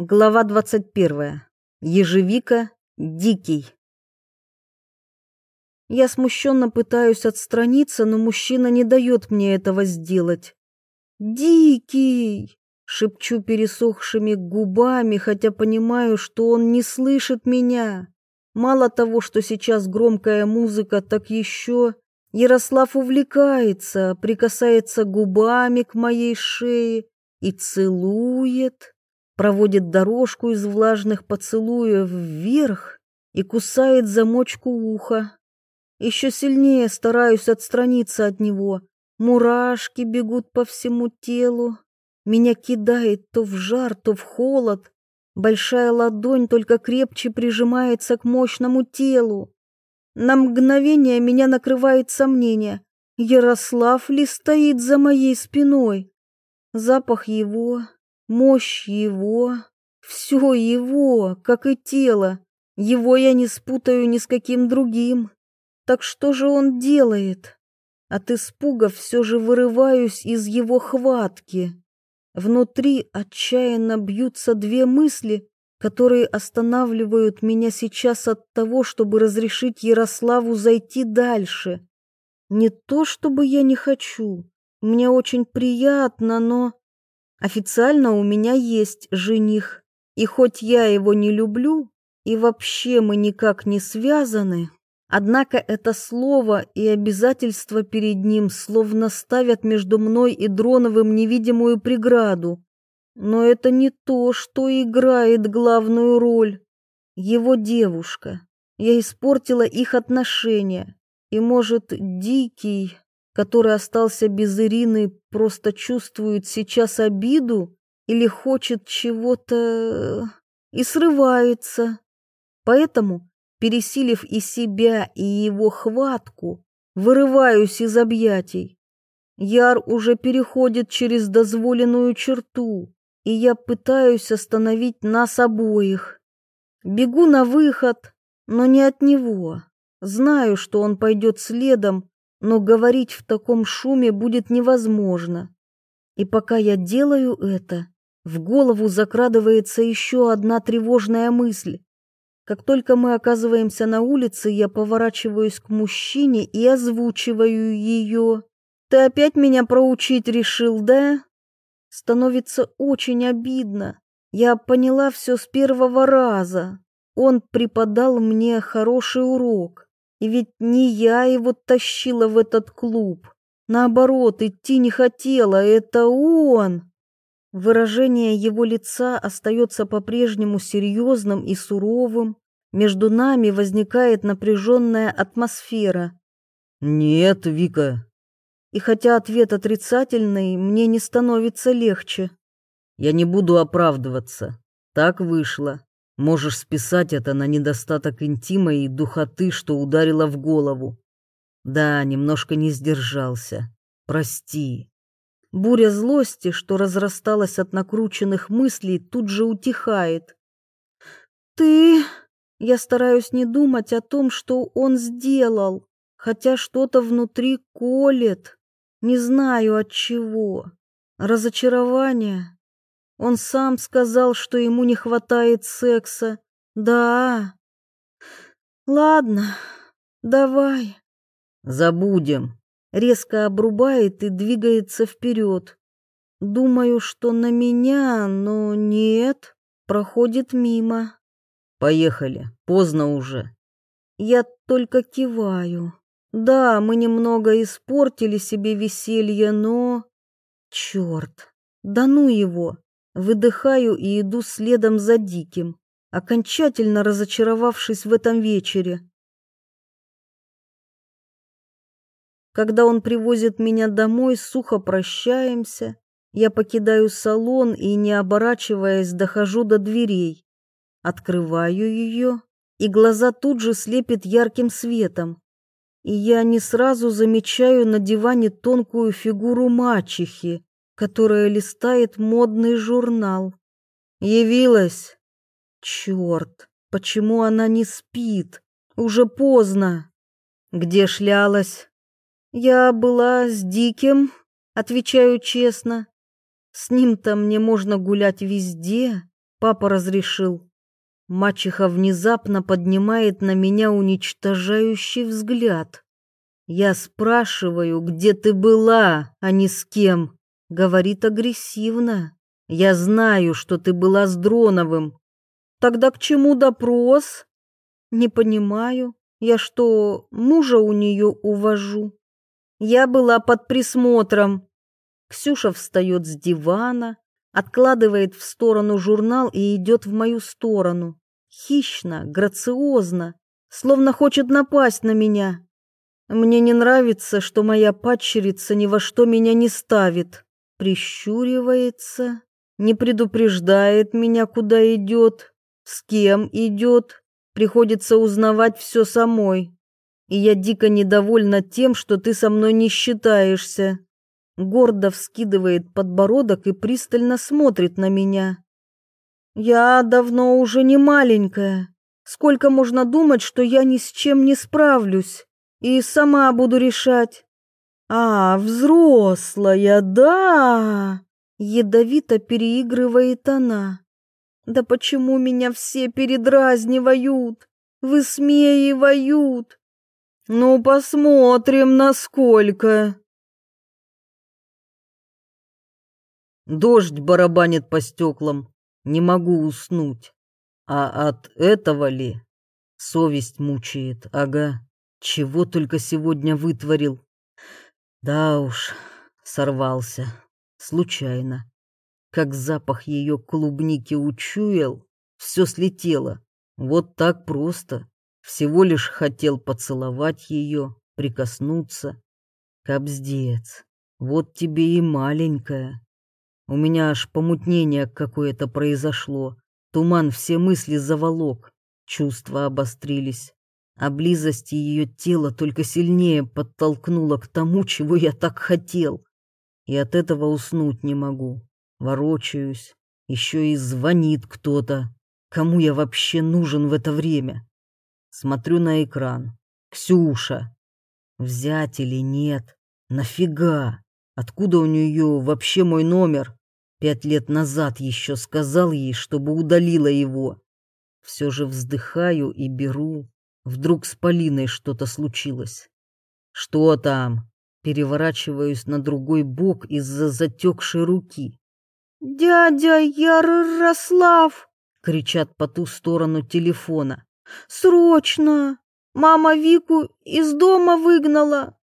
Глава 21. Ежевика. Дикий. Я смущенно пытаюсь отстраниться, но мужчина не дает мне этого сделать. «Дикий!» — шепчу пересохшими губами, хотя понимаю, что он не слышит меня. Мало того, что сейчас громкая музыка, так еще Ярослав увлекается, прикасается губами к моей шее и целует проводит дорожку из влажных поцелуев вверх и кусает замочку уха. Еще сильнее стараюсь отстраниться от него. Мурашки бегут по всему телу. Меня кидает то в жар, то в холод. Большая ладонь только крепче прижимается к мощному телу. На мгновение меня накрывает сомнение. Ярослав ли стоит за моей спиной? Запах его, Мощь его, все его, как и тело, его я не спутаю ни с каким другим. Так что же он делает? От испуга все же вырываюсь из его хватки. Внутри отчаянно бьются две мысли, которые останавливают меня сейчас от того, чтобы разрешить Ярославу зайти дальше. Не то чтобы я не хочу, мне очень приятно, но... Официально у меня есть жених, и хоть я его не люблю, и вообще мы никак не связаны, однако это слово и обязательства перед ним словно ставят между мной и Дроновым невидимую преграду. Но это не то, что играет главную роль. Его девушка. Я испортила их отношения. И, может, Дикий который остался без Ирины, просто чувствует сейчас обиду или хочет чего-то и срывается. Поэтому, пересилив и себя, и его хватку, вырываюсь из объятий. Яр уже переходит через дозволенную черту, и я пытаюсь остановить нас обоих. Бегу на выход, но не от него. Знаю, что он пойдет следом, но говорить в таком шуме будет невозможно. И пока я делаю это, в голову закрадывается еще одна тревожная мысль. Как только мы оказываемся на улице, я поворачиваюсь к мужчине и озвучиваю ее. «Ты опять меня проучить решил, да?» Становится очень обидно. Я поняла все с первого раза. Он преподал мне хороший урок. И ведь не я его тащила в этот клуб. Наоборот, идти не хотела, это он. Выражение его лица остается по-прежнему серьезным и суровым. Между нами возникает напряженная атмосфера. «Нет, Вика». И хотя ответ отрицательный, мне не становится легче. «Я не буду оправдываться. Так вышло. Можешь списать это на недостаток интима и духоты, что ударило в голову. Да, немножко не сдержался. Прости. Буря злости, что разрасталась от накрученных мыслей, тут же утихает. Ты... Я стараюсь не думать о том, что он сделал, хотя что-то внутри колет. Не знаю от чего. Разочарование, он сам сказал, что ему не хватает секса. Да. Ладно, давай. Забудем. Резко обрубает и двигается вперед. Думаю, что на меня, но нет. Проходит мимо. Поехали, поздно уже. Я только киваю. Да, мы немного испортили себе веселье, но... Черт, да ну его! Выдыхаю и иду следом за Диким, окончательно разочаровавшись в этом вечере. Когда он привозит меня домой, сухо прощаемся. Я покидаю салон и, не оборачиваясь, дохожу до дверей. Открываю ее, и глаза тут же слепит ярким светом. И я не сразу замечаю на диване тонкую фигуру мачехи, которая листает модный журнал. Явилась. Черт, почему она не спит? Уже поздно. Где шлялась? Я была с Диким, отвечаю честно. С ним-то мне можно гулять везде, Папа разрешил. Мачеха внезапно поднимает на меня уничтожающий взгляд. Я спрашиваю, где ты была, а не с кем. Говорит агрессивно. Я знаю, что ты была с Дроновым. Тогда к чему допрос? Не понимаю. Я что, мужа у нее увожу? Я была под присмотром. Ксюша встает с дивана, откладывает в сторону журнал и идет в мою сторону. Хищно, грациозно, словно хочет напасть на меня. Мне не нравится, что моя падчерица ни во что меня не ставит. Прищуривается, не предупреждает меня, куда идет, с кем идет. Приходится узнавать все самой. И я дико недовольна тем, что ты со мной не считаешься. Гордо вскидывает подбородок и пристально смотрит на меня. Я давно уже не маленькая. Сколько можно думать, что я ни с чем не справлюсь? и сама буду решать. А, взрослая, да, ядовито переигрывает она. Да почему меня все передразнивают, высмеивают? Ну, посмотрим, насколько. Дождь барабанит по стеклам, не могу уснуть. А от этого ли? Совесть мучает, ага. Чего только сегодня вытворил. Да уж, сорвался. Случайно. Как запах ее клубники учуял, все слетело. Вот так просто. Всего лишь хотел поцеловать ее, прикоснуться. Кобздец. Вот тебе и маленькая. У меня аж помутнение какое-то произошло. Туман все мысли заволок. Чувства обострились а близость ее тела только сильнее подтолкнула к тому, чего я так хотел. И от этого уснуть не могу. Ворочаюсь, еще и звонит кто-то. Кому я вообще нужен в это время? Смотрю на экран. Ксюша. Взять или нет? Нафига? Откуда у нее вообще мой номер? Пять лет назад еще сказал ей, чтобы удалила его. Все же вздыхаю и беру. Вдруг с Полиной что-то случилось. Что там? Переворачиваюсь на другой бок из-за затекшей руки. «Дядя Ярослав!» — кричат по ту сторону телефона. «Срочно! Мама Вику из дома выгнала!